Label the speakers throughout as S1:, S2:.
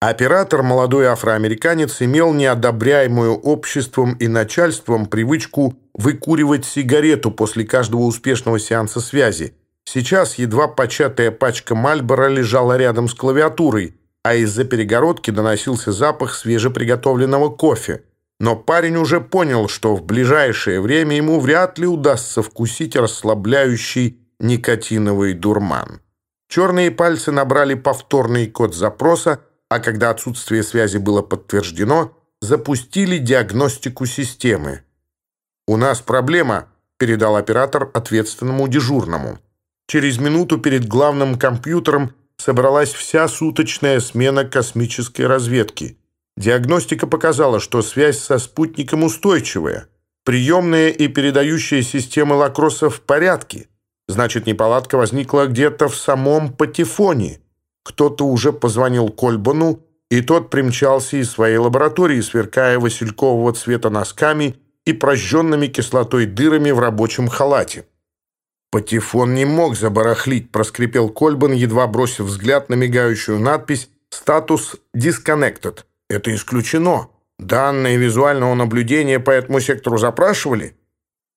S1: Оператор, молодой афроамериканец, имел неодобряемую обществом и начальством привычку выкуривать сигарету после каждого успешного сеанса связи. Сейчас едва початая пачка Мальбора лежала рядом с клавиатурой, а из-за перегородки доносился запах свежеприготовленного кофе. Но парень уже понял, что в ближайшее время ему вряд ли удастся вкусить расслабляющий никотиновый дурман. Черные пальцы набрали повторный код запроса – а когда отсутствие связи было подтверждено, запустили диагностику системы. «У нас проблема», — передал оператор ответственному дежурному. Через минуту перед главным компьютером собралась вся суточная смена космической разведки. Диагностика показала, что связь со спутником устойчивая. Приемная и передающая системы Лакроса в порядке. Значит, неполадка возникла где-то в самом Патефоне. Кто-то уже позвонил Кольбану, и тот примчался из своей лаборатории, сверкая василькового цвета носками и прожженными кислотой дырами в рабочем халате. «Патефон не мог забарахлить», — проскрипел Кольбан, едва бросив взгляд на мигающую надпись «Статус disconnected». «Это исключено. Данные визуального наблюдения по этому сектору запрашивали?»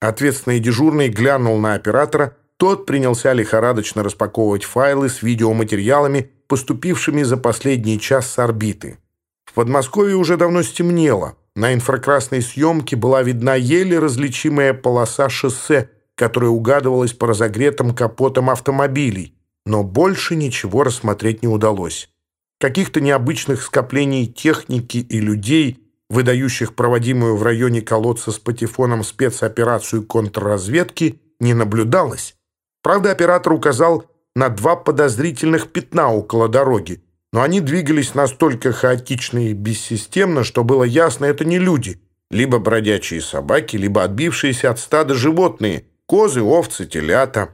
S1: Ответственный дежурный глянул на оператора. Тот принялся лихорадочно распаковывать файлы с видеоматериалами, поступившими за последний час с орбиты. В Подмосковье уже давно стемнело. На инфракрасной съемке была видна еле различимая полоса шоссе, которая угадывалась по разогретым капотам автомобилей, но больше ничего рассмотреть не удалось. Каких-то необычных скоплений техники и людей, выдающих проводимую в районе колодца с патефоном спецоперацию контрразведки, не наблюдалось. Правда, оператор указал на два подозрительных пятна около дороги, но они двигались настолько хаотично и бессистемно, что было ясно, это не люди, либо бродячие собаки, либо отбившиеся от стада животные, козы, овцы, телята.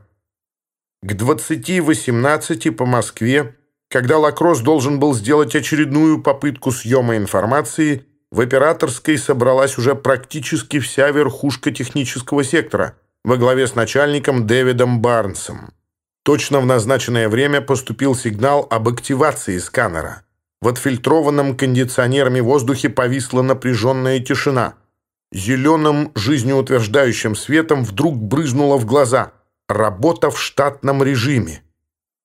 S1: К 20.18 по Москве, когда Лакросс должен был сделать очередную попытку съема информации, в операторской собралась уже практически вся верхушка технического сектора во главе с начальником Дэвидом Барнсом. Точно в назначенное время поступил сигнал об активации сканера. В отфильтрованном кондиционерами воздухе повисла напряженная тишина. Зеленым, жизнеутверждающим светом вдруг брызнуло в глаза. Работа в штатном режиме.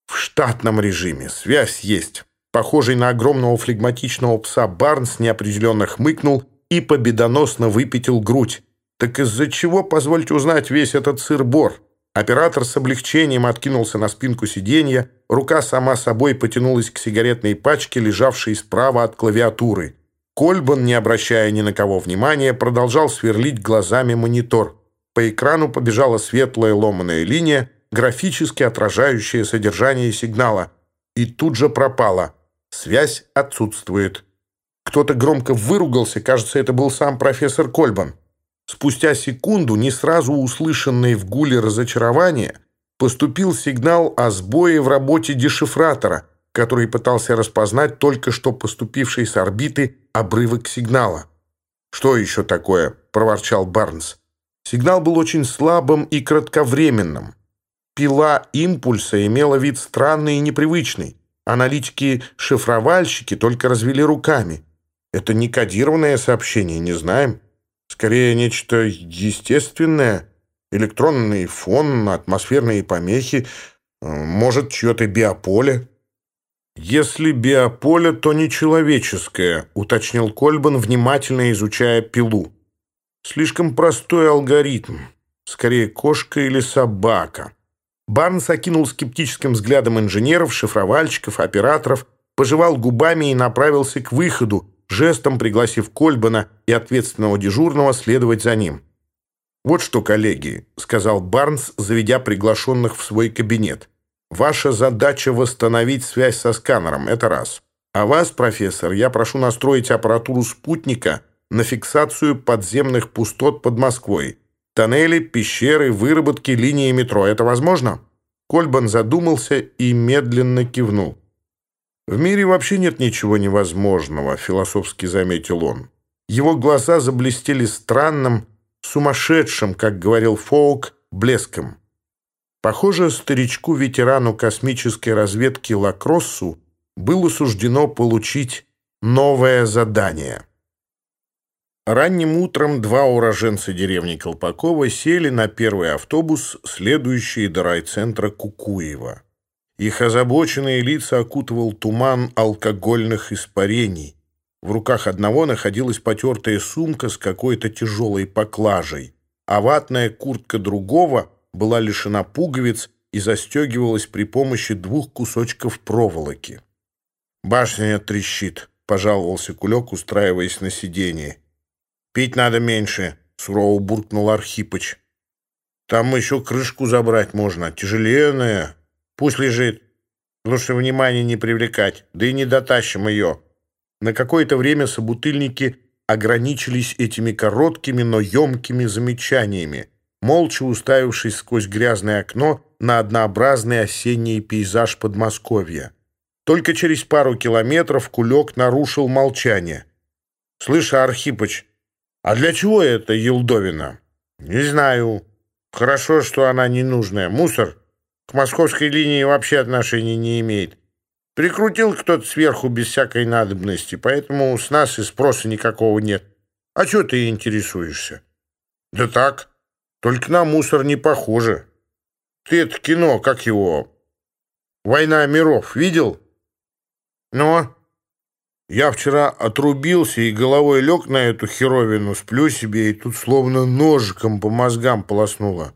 S1: В штатном режиме. Связь есть. Похожий на огромного флегматичного пса Барнс неопределенно хмыкнул и победоносно выпятил грудь. Так из-за чего, позвольте узнать, весь этот сыр-бор? Оператор с облегчением откинулся на спинку сиденья, рука сама собой потянулась к сигаретной пачке, лежавшей справа от клавиатуры. Кольбан, не обращая ни на кого внимания, продолжал сверлить глазами монитор. По экрану побежала светлая ломаная линия, графически отражающая содержание сигнала. И тут же пропала. Связь отсутствует. Кто-то громко выругался, кажется, это был сам профессор Кольбан. Спустя секунду, не сразу услышанный в гуле разочарования, поступил сигнал о сбое в работе дешифратора, который пытался распознать только что поступивший с орбиты обрывок сигнала. «Что еще такое?» – проворчал Барнс. Сигнал был очень слабым и кратковременным. Пила импульса имела вид странный и непривычный. Аналитики-шифровальщики только развели руками. Это не кодированное сообщение, не знаем. Скорее, нечто естественное. Электронный фон, атмосферные помехи, э, может, чье-то биополе. «Если биополе, то не человеческое», — уточнил Кольбан, внимательно изучая пилу. «Слишком простой алгоритм. Скорее, кошка или собака». Барнс окинул скептическим взглядом инженеров, шифровальщиков, операторов, пожевал губами и направился к выходу, жестом пригласив Кольбана и ответственного дежурного следовать за ним. «Вот что, коллеги», — сказал Барнс, заведя приглашенных в свой кабинет. «Ваша задача — восстановить связь со сканером, это раз. А вас, профессор, я прошу настроить аппаратуру спутника на фиксацию подземных пустот под Москвой. Тоннели, пещеры, выработки, линии метро. Это возможно?» Кольбан задумался и медленно кивнул. «В мире вообще нет ничего невозможного», — философски заметил он. Его глаза заблестели странным, сумасшедшим, как говорил Фоук, блеском. Похоже, старичку-ветерану космической разведки Лакроссу было суждено получить новое задание. Ранним утром два уроженца деревни Колпакова сели на первый автобус, следующий до райцентра Кукуева. Их озабоченные лица окутывал туман алкогольных испарений. В руках одного находилась потертая сумка с какой-то тяжелой поклажей, а ватная куртка другого была лишена пуговиц и застегивалась при помощи двух кусочков проволоки. «Башня трещит», — пожаловался Кулек, устраиваясь на сиденье. «Пить надо меньше», — сурово буркнул Архипыч. «Там еще крышку забрать можно, тяжеленная. Пусть лежит. Лучше внимания не привлекать, да и не дотащим ее». На какое-то время собутыльники ограничились этими короткими, но емкими замечаниями, молча уставившись сквозь грязное окно на однообразный осенний пейзаж Подмосковья. Только через пару километров Кулек нарушил молчание. «Слышь, Архипыч, а для чего это Елдовина? Не знаю. Хорошо, что она ненужная. Мусор к К Московской линии вообще отношения не имеет. Прикрутил кто-то сверху без всякой надобности, поэтому с нас и спроса никакого нет. А что ты интересуешься? Да так, только на мусор не похоже. Ты это кино, как его, «Война миров» видел? Но ну, я вчера отрубился и головой лег на эту херовину, сплю себе, и тут словно ножиком по мозгам полоснуло.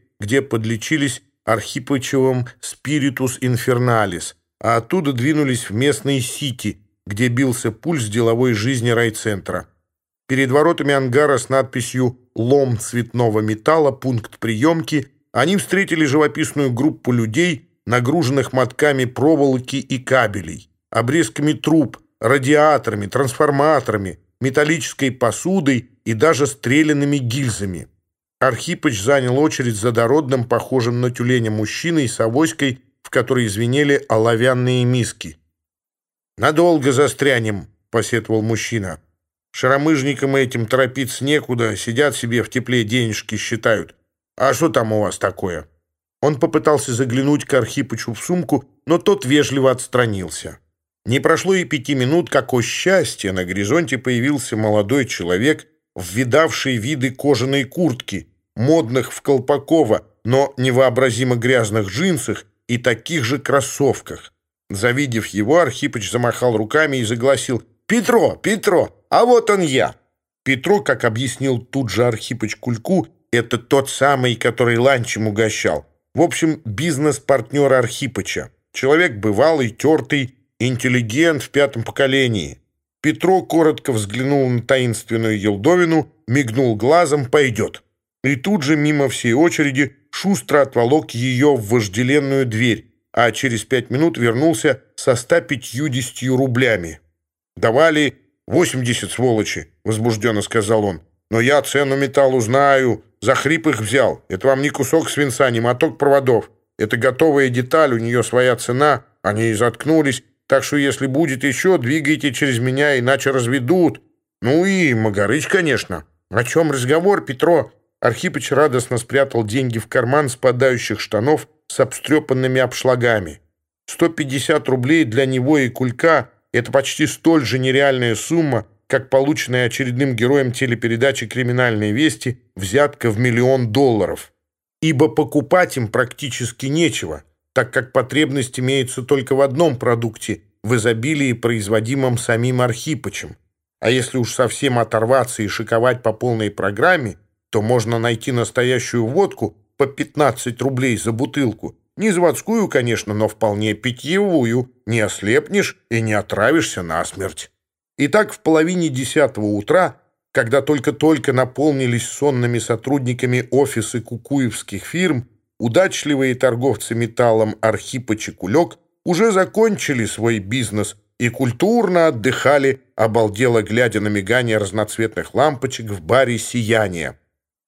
S1: Словно кто-то там в голове ковыряется. И звезды, звезды, что такое думаю? Может, это марсиане мысли читают? Чтобы войну начать? Ну, это, землю захватить? У тебя нет мыслей, уверенно констатировал Архипыч. Так что не ссы, планета в безопасности. Кулек не стал спорить. «Все равно башка болит», — сказал он. На Кукуевском вокзале они сделали остановку в буфете, где подлечились Архипычевым «Спиритус инферналис», а оттуда двинулись в местный Сити, где бился пульс деловой жизни райцентра. Перед воротами ангара с надписью «Лом цветного металла. Пункт приемки» они встретили живописную группу людей, нагруженных мотками проволоки и кабелей, обрезками труб, радиаторами, трансформаторами, металлической посудой и даже стрелянными гильзами. Архипыч занял очередь за дородным, похожим на тюленя мужчиной с авоськой, в которой звенели оловянные миски. «Надолго застрянем», — посетовал мужчина. «Шаромыжникам этим торопиться некуда, сидят себе в тепле, денежки считают. А что там у вас такое?» Он попытался заглянуть к Архипычу в сумку, но тот вежливо отстранился. Не прошло и пяти минут, как, о счастье, на горизонте появился молодой человек, ввидавший виды кожаной куртки, модных в Колпакова, но невообразимо грязных джинсах и таких же кроссовках. Завидев его, Архипыч замахал руками и загласил «Петро! Петро! А вот он я!» Петро, как объяснил тут же Архипыч Кульку, это тот самый, который ланчем угощал. В общем, бизнес-партнер Архипыча. Человек бывалый, тертый, интеллигент в пятом поколении. Петро коротко взглянул на таинственную Елдовину, мигнул глазом «пойдет». И тут же мимо всей очереди шустро отволок ее в вожделенную дверь, а через пять минут вернулся со 150 рублями. «Давали 80, сволочи», — возбужденно сказал он. «Но я цену металлу знаю, за хрип их взял. Это вам не кусок свинца, не моток проводов. Это готовая деталь, у нее своя цена, они и заткнулись». Так что, если будет еще, двигайте через меня, иначе разведут. Ну и Магарыч, конечно. О чем разговор, Петро?» Архипыч радостно спрятал деньги в карман спадающих штанов с обстрепанными обшлагами. 150 рублей для него и Кулька — это почти столь же нереальная сумма, как полученная очередным героем телепередачи «Криминальные вести» взятка в миллион долларов. Ибо покупать им практически нечего — так как потребность имеется только в одном продукте, в изобилии, производимом самим Архипычем. А если уж совсем оторваться и шиковать по полной программе, то можно найти настоящую водку по 15 рублей за бутылку. Не заводскую, конечно, но вполне питьевую. Не ослепнешь и не отравишься насмерть. Итак, в половине десятого утра, когда только-только наполнились сонными сотрудниками офисы кукуевских фирм, Удачливые торговцы металлом Архипа Чекулек уже закончили свой бизнес и культурно отдыхали, обалдело глядя на мигание разноцветных лампочек в баре «Сияние».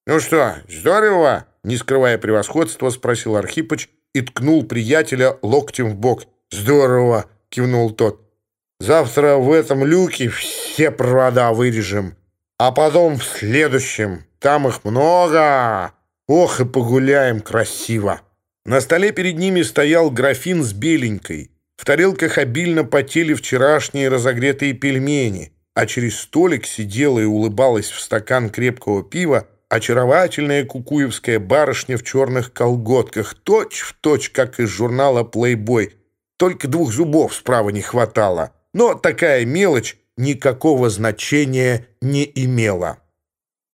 S1: «Ну что, здорово?» Не скрывая превосходства, спросил Архипыч и ткнул приятеля локтем в бок. «Здорово!» — кивнул тот. «Завтра в этом люке все провода вырежем, а потом в следующем. Там их много! Ох, и погуляем красиво!» На столе перед ними стоял графин с беленькой. В тарелках обильно потели вчерашние разогретые пельмени, а через столик сидела и улыбалась в стакан крепкого пива очаровательная кукуевская барышня в черных колготках, точь-в-точь, точь, как из журнала «Плейбой». Только двух зубов справа не хватало. Но такая мелочь никакого значения не имела.